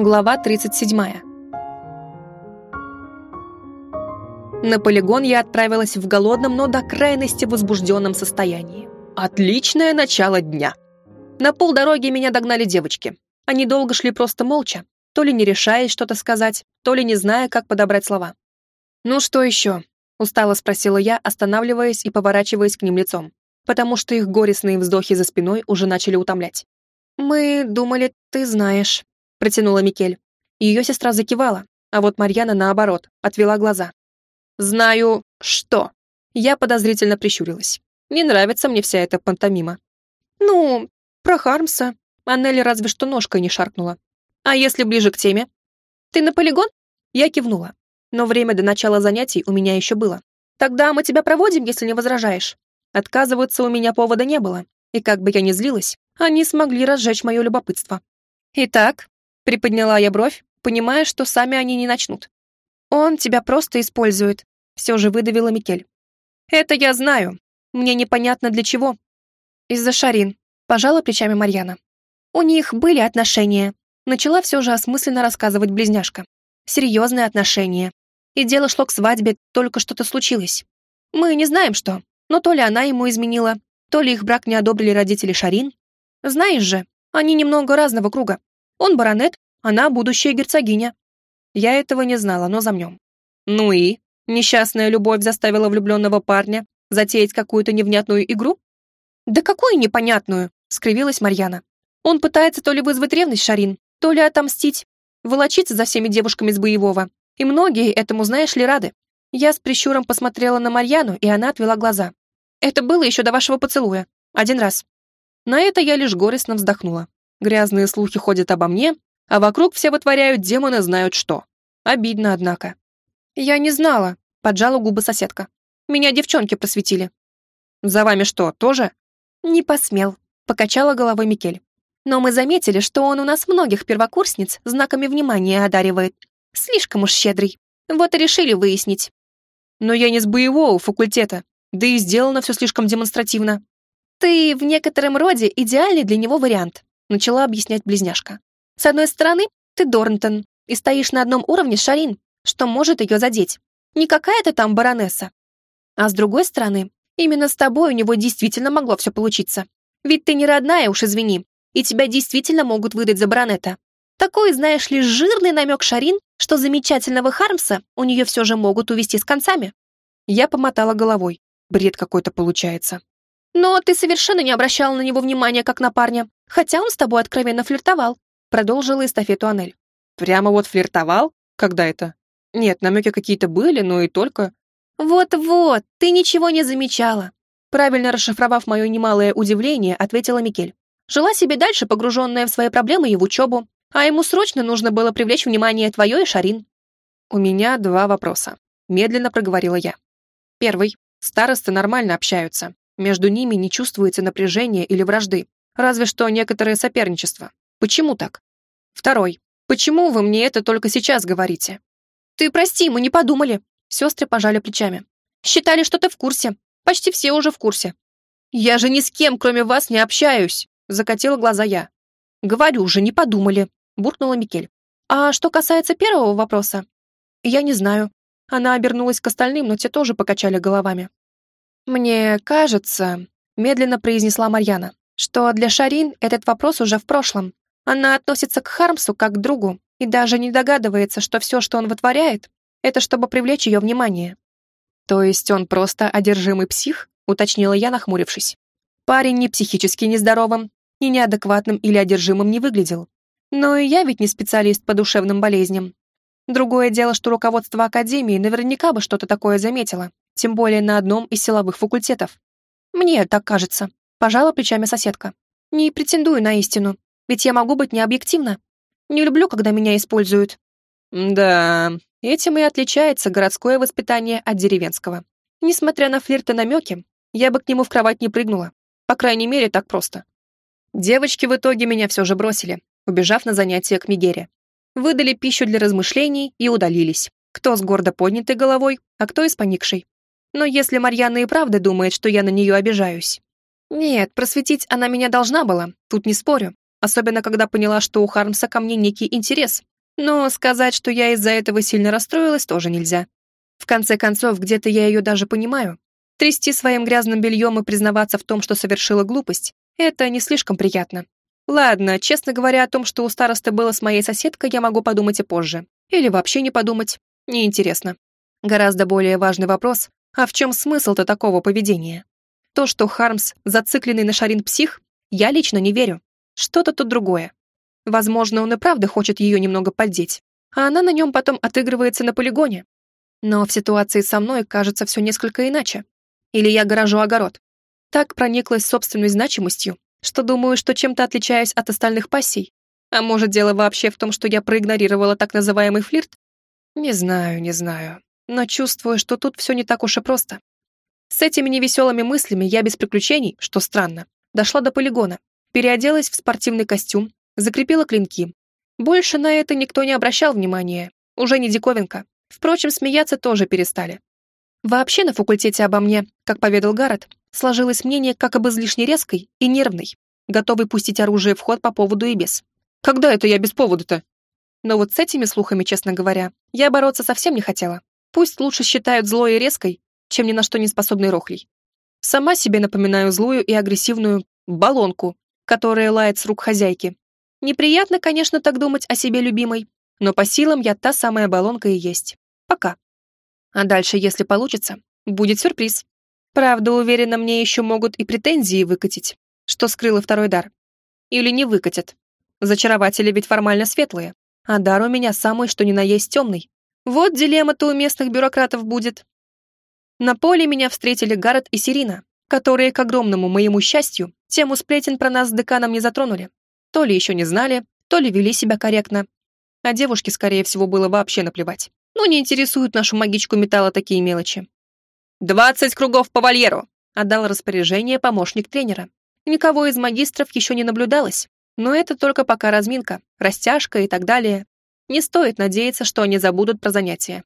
Глава 37. На полигон я отправилась в голодном, но до крайности возбужденном состоянии. Отличное начало дня. На полдороги меня догнали девочки. Они долго шли просто молча, то ли не решаясь что-то сказать, то ли не зная, как подобрать слова. «Ну что еще?» — устало спросила я, останавливаясь и поворачиваясь к ним лицом, потому что их горестные вздохи за спиной уже начали утомлять. «Мы думали, ты знаешь», протянула Микель. Ее сестра закивала, а вот Марьяна, наоборот, отвела глаза. «Знаю, что?» Я подозрительно прищурилась. Не нравится мне вся эта пантомима. «Ну, про Хармса». Аннели разве что ножкой не шаркнула. «А если ближе к теме?» «Ты на полигон?» Я кивнула. Но время до начала занятий у меня еще было. «Тогда мы тебя проводим, если не возражаешь». Отказываться у меня повода не было, и как бы я ни злилась, они смогли разжечь мое любопытство. «Итак, Приподняла я бровь, понимая, что сами они не начнут. «Он тебя просто использует», — все же выдавила Микель. «Это я знаю. Мне непонятно для чего». «Из-за Шарин», — пожала плечами Марьяна. «У них были отношения». Начала все же осмысленно рассказывать близняшка. «Серьезные отношения. И дело шло к свадьбе, только что-то случилось. Мы не знаем, что, но то ли она ему изменила, то ли их брак не одобрили родители Шарин. Знаешь же, они немного разного круга. Он баронет, она будущая герцогиня. Я этого не знала, но замнем. Ну и? Несчастная любовь заставила влюбленного парня затеять какую-то невнятную игру? Да какую непонятную? Скривилась Марьяна. Он пытается то ли вызвать ревность Шарин, то ли отомстить, волочиться за всеми девушками с боевого. И многие этому, знаешь ли, рады. Я с прищуром посмотрела на Марьяну, и она отвела глаза. Это было еще до вашего поцелуя. Один раз. На это я лишь горестно вздохнула. Грязные слухи ходят обо мне, а вокруг все вытворяют демоны знают что. Обидно, однако. Я не знала, поджала губы соседка. Меня девчонки просветили. За вами что, тоже? Не посмел, покачала головой Микель. Но мы заметили, что он у нас многих первокурсниц знаками внимания одаривает. Слишком уж щедрый. Вот и решили выяснить. Но я не с боевого факультета, да и сделано все слишком демонстративно. Ты в некотором роде идеальный для него вариант начала объяснять близняшка. С одной стороны, ты Дорнтон и стоишь на одном уровне с Шарин, что может ее задеть. Не какая-то там баронесса. А с другой стороны, именно с тобой у него действительно могло все получиться. Ведь ты не родная, уж извини, и тебя действительно могут выдать за баронета. Такой, знаешь ли, жирный намек Шарин, что замечательного Хармса у нее все же могут увести с концами. Я помотала головой. Бред какой-то получается. Но ты совершенно не обращала на него внимания, как на парня, хотя он с тобой откровенно флиртовал», продолжила эстафету Анель. «Прямо вот флиртовал? Когда это? Нет, намеки какие-то были, но и только...» «Вот-вот, ты ничего не замечала», правильно расшифровав мое немалое удивление, ответила Микель. Жила себе дальше, погруженная в свои проблемы и в учебу, а ему срочно нужно было привлечь внимание твое и Шарин. «У меня два вопроса», — медленно проговорила я. Первый. Старосты нормально общаются. Между ними не чувствуется напряжения или вражды, разве что некоторое соперничество. Почему так? Второй. Почему вы мне это только сейчас говорите? Ты прости, мы не подумали. Сестры пожали плечами. Считали, что ты в курсе. Почти все уже в курсе. Я же ни с кем, кроме вас, не общаюсь. Закатила глаза я. Говорю уже, не подумали. Буркнула Микель. А что касается первого вопроса? Я не знаю. Она обернулась к остальным, но те тоже покачали головами. «Мне кажется», — медленно произнесла Марьяна, «что для Шарин этот вопрос уже в прошлом. Она относится к Хармсу как к другу и даже не догадывается, что все, что он вытворяет, это чтобы привлечь ее внимание». «То есть он просто одержимый псих?» — уточнила я, нахмурившись. Парень ни психически нездоровым, ни неадекватным или одержимым не выглядел. Но и я ведь не специалист по душевным болезням. Другое дело, что руководство Академии наверняка бы что-то такое заметило тем более на одном из силовых факультетов. Мне так кажется, пожала плечами соседка. Не претендую на истину, ведь я могу быть необъективна. Не люблю, когда меня используют. Да, этим и отличается городское воспитание от деревенского. Несмотря на флирт и намеки, я бы к нему в кровать не прыгнула. По крайней мере, так просто. Девочки в итоге меня все же бросили, убежав на занятия к Мигере. Выдали пищу для размышлений и удалились. Кто с гордо поднятой головой, а кто и с поникшей. Но если Марьяна и правда думает, что я на нее обижаюсь... Нет, просветить она меня должна была, тут не спорю. Особенно, когда поняла, что у Хармса ко мне некий интерес, Но сказать, что я из-за этого сильно расстроилась, тоже нельзя. В конце концов, где-то я ее даже понимаю. Трясти своим грязным бельем и признаваться в том, что совершила глупость, это не слишком приятно. Ладно, честно говоря, о том, что у старосты было с моей соседкой, я могу подумать и позже. Или вообще не подумать. Неинтересно. Гораздо более важный вопрос, а в чем смысл-то такого поведения? То, что Хармс зацикленный на Шарин псих, я лично не верю. Что-то тут другое. Возможно, он и правда хочет ее немного поддеть, а она на нем потом отыгрывается на полигоне. Но в ситуации со мной кажется все несколько иначе. Или я горожу огород. Так прониклась собственной значимостью, что думаю, что чем-то отличаюсь от остальных пассий. А может, дело вообще в том, что я проигнорировала так называемый флирт? Не знаю, не знаю. Но чувствую, что тут все не так уж и просто. С этими невеселыми мыслями я без приключений, что странно, дошла до полигона, переоделась в спортивный костюм, закрепила клинки. Больше на это никто не обращал внимания, уже не диковинка. Впрочем, смеяться тоже перестали. Вообще на факультете обо мне, как поведал Гаррет, сложилось мнение как об излишне резкой и нервной, готовой пустить оружие в ход по поводу и без. Когда это я без повода-то? Но вот с этими слухами, честно говоря, я бороться совсем не хотела. Пусть лучше считают злой и резкой, чем ни на что не способной рохлей. Сама себе напоминаю злую и агрессивную баллонку, которая лает с рук хозяйки. Неприятно, конечно, так думать о себе любимой, но по силам я та самая баллонка и есть. Пока. А дальше, если получится, будет сюрприз. Правда, уверена, мне еще могут и претензии выкатить, что скрыло второй дар. Или не выкатят. Зачарователи ведь формально светлые, а дар у меня самый что ни на есть темный. Вот дилемма-то у местных бюрократов будет. На поле меня встретили Гаррет и Сирина, которые, к огромному моему счастью, тему сплетен про нас с деканом не затронули. То ли еще не знали, то ли вели себя корректно. А девушке, скорее всего, было вообще наплевать. Ну, не интересуют нашу магичку металла такие мелочи. «Двадцать кругов по вольеру!» — отдал распоряжение помощник тренера. Никого из магистров еще не наблюдалось, но это только пока разминка, растяжка и так далее. Не стоит надеяться, что они забудут про занятия.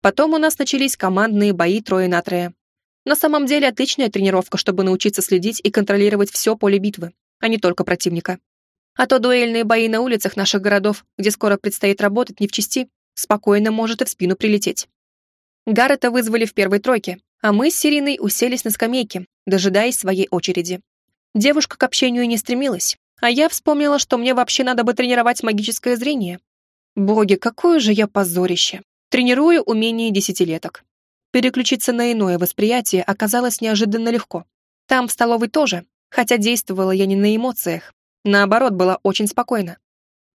Потом у нас начались командные бои трое на трое. На самом деле отличная тренировка, чтобы научиться следить и контролировать все поле битвы, а не только противника. А то дуэльные бои на улицах наших городов, где скоро предстоит работать не в чести, спокойно может и в спину прилететь. Гаррета вызвали в первой тройке, а мы с Сириной уселись на скамейке, дожидаясь своей очереди. Девушка к общению не стремилась, а я вспомнила, что мне вообще надо бы тренировать магическое зрение. Боги, какое же я позорище. Тренирую умение десятилеток. Переключиться на иное восприятие оказалось неожиданно легко. Там, в столовой тоже, хотя действовала я не на эмоциях. Наоборот, была очень спокойна.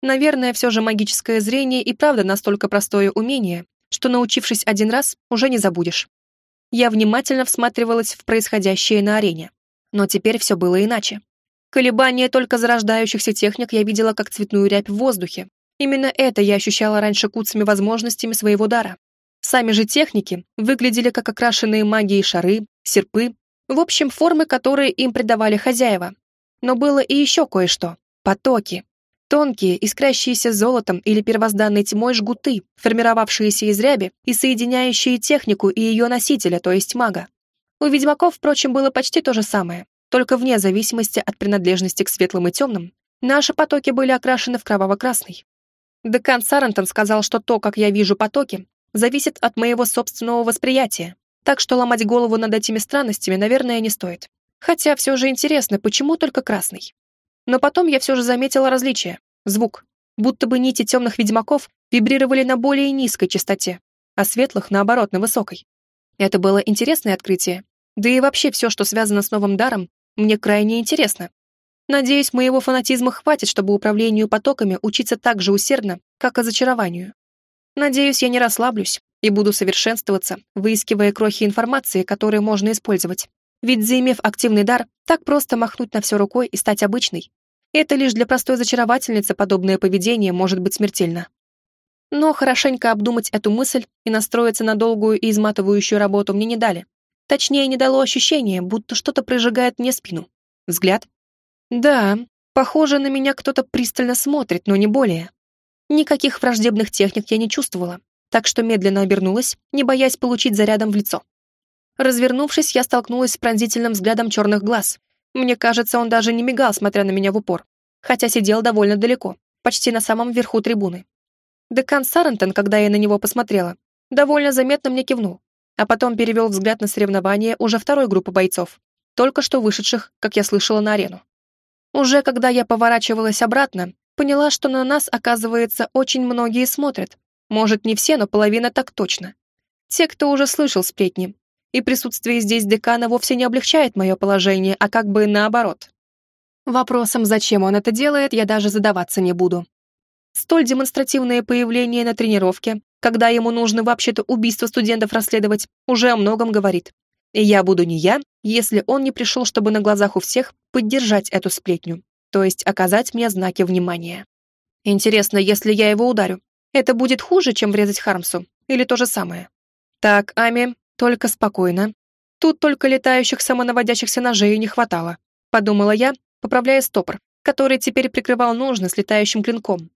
Наверное, все же магическое зрение и правда настолько простое умение, что, научившись один раз, уже не забудешь. Я внимательно всматривалась в происходящее на арене. Но теперь все было иначе. Колебания только зарождающихся техник я видела как цветную рябь в воздухе. Именно это я ощущала раньше куцами возможностями своего дара. Сами же техники выглядели как окрашенные магией шары, серпы, в общем, формы, которые им придавали хозяева. Но было и еще кое-что — потоки. Тонкие, искрящиеся золотом или первозданной тьмой жгуты, формировавшиеся из ряби и соединяющие технику и ее носителя, то есть мага. У ведьмаков, впрочем, было почти то же самое, только вне зависимости от принадлежности к светлым и темным, наши потоки были окрашены в кроваво-красный. Декан Сарантон сказал, что то, как я вижу потоки, зависит от моего собственного восприятия, так что ломать голову над этими странностями, наверное, не стоит. Хотя все же интересно, почему только красный? Но потом я все же заметила различие. Звук. Будто бы нити темных ведьмаков вибрировали на более низкой частоте, а светлых, наоборот, на высокой. Это было интересное открытие. Да и вообще все, что связано с новым даром, мне крайне интересно. Надеюсь, моего фанатизма хватит, чтобы управлению потоками учиться так же усердно, как и зачарованию. Надеюсь, я не расслаблюсь и буду совершенствоваться, выискивая крохи информации, которые можно использовать. Ведь, заимев активный дар, так просто махнуть на все рукой и стать обычной. Это лишь для простой зачаровательницы подобное поведение может быть смертельно. Но хорошенько обдумать эту мысль и настроиться на долгую и изматывающую работу мне не дали. Точнее, не дало ощущение, будто что-то прижигает мне спину. Взгляд. Да, похоже, на меня кто-то пристально смотрит, но не более. Никаких враждебных техник я не чувствовала, так что медленно обернулась, не боясь получить зарядом в лицо. Развернувшись, я столкнулась с пронзительным взглядом черных глаз. Мне кажется, он даже не мигал, смотря на меня в упор, хотя сидел довольно далеко, почти на самом верху трибуны. Декан Сарантон, когда я на него посмотрела, довольно заметно мне кивнул, а потом перевел взгляд на соревнования уже второй группы бойцов, только что вышедших, как я слышала, на арену. Уже когда я поворачивалась обратно, поняла, что на нас, оказывается, очень многие смотрят. Может, не все, но половина так точно. Те, кто уже слышал сплетни. И присутствие здесь декана вовсе не облегчает мое положение, а как бы наоборот. Вопросом, зачем он это делает, я даже задаваться не буду. Столь демонстративное появление на тренировке, когда ему нужно вообще-то убийство студентов расследовать, уже о многом говорит. И я буду не я, если он не пришел, чтобы на глазах у всех поддержать эту сплетню, то есть оказать мне знаки внимания. Интересно, если я его ударю, это будет хуже, чем врезать Хармсу, или то же самое? Так, Ами, только спокойно. Тут только летающих самонаводящихся ножей не хватало, подумала я, поправляя стопор, который теперь прикрывал ножны с летающим клинком.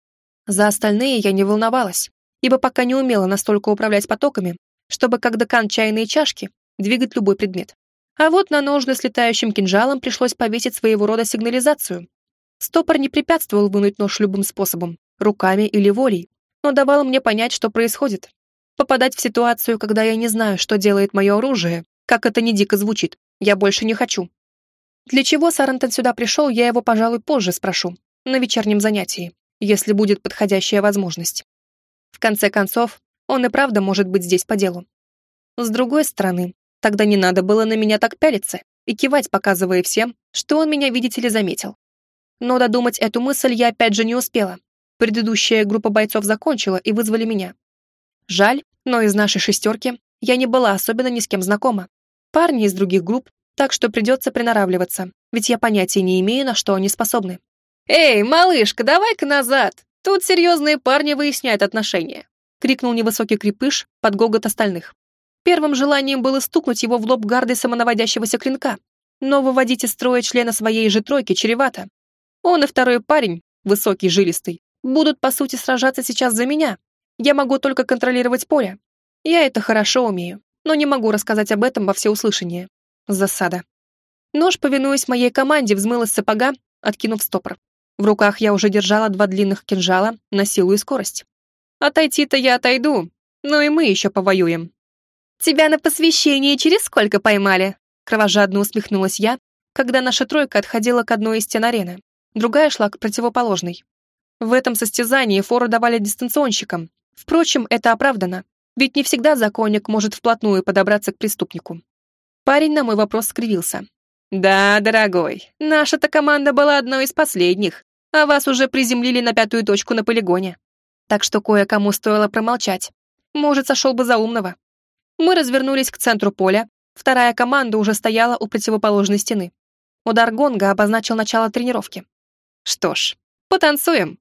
За остальные я не волновалась, ибо пока не умела настолько управлять потоками, чтобы, как декан чайные чашки, двигать любой предмет. А вот на ножны с летающим кинжалом пришлось повесить своего рода сигнализацию. Стопор не препятствовал вынуть нож любым способом, руками или волей, но давал мне понять, что происходит. Попадать в ситуацию, когда я не знаю, что делает мое оружие, как это не дико звучит, я больше не хочу. Для чего Сарантон сюда пришел, я его, пожалуй, позже спрошу, на вечернем занятии, если будет подходящая возможность. В конце концов, он и правда может быть здесь по делу. С другой стороны, тогда не надо было на меня так пялиться и кивать, показывая всем, что он меня, видите ли, заметил. Но додумать эту мысль я опять же не успела. Предыдущая группа бойцов закончила и вызвали меня. Жаль, но из нашей шестерки я не была особенно ни с кем знакома. Парни из других групп, так что придется приноравливаться, ведь я понятия не имею, на что они способны. «Эй, малышка, давай-ка назад! Тут серьезные парни выясняют отношения!» — крикнул невысокий крепыш под гогот остальных. Первым желанием было стукнуть его в лоб гардой самонаводящегося клинка, но выводить из строя члена своей же тройки чревато. Он и второй парень, высокий, жилистый, будут, по сути, сражаться сейчас за меня. Я могу только контролировать поле. Я это хорошо умею, но не могу рассказать об этом во всеуслышание. Засада. Нож, повинуясь моей команде, взмыл из сапога, откинув стопор. В руках я уже держала два длинных кинжала на силу и скорость. Отойти-то я отойду, но и мы еще повоюем. «Тебя на посвящение через сколько поймали?» Кровожадно усмехнулась я, когда наша тройка отходила к одной из стен арены. Другая шла к противоположной. В этом состязании фору давали дистанционщикам. Впрочем, это оправдано, ведь не всегда законник может вплотную подобраться к преступнику. Парень на мой вопрос скривился. «Да, дорогой, наша-то команда была одной из последних, а вас уже приземлили на пятую точку на полигоне. Так что кое-кому стоило промолчать. Может, сошел бы за умного». Мы развернулись к центру поля, вторая команда уже стояла у противоположной стены. Удар гонга обозначил начало тренировки. Что ж, потанцуем.